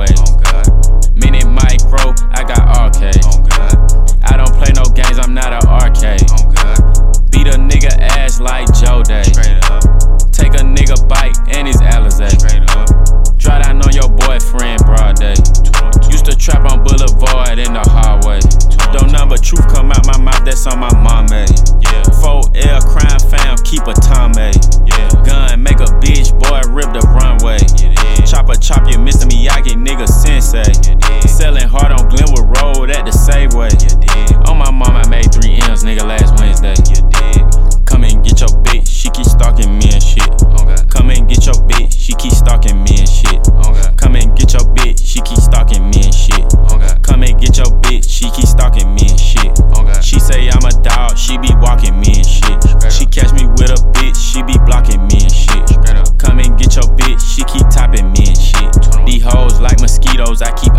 always. Oh God. Mini micro, I got RK. Oh God. I don't play no games, I'm not a RK. Oh God. Beat a nigga ass like Joe Day. knows I keep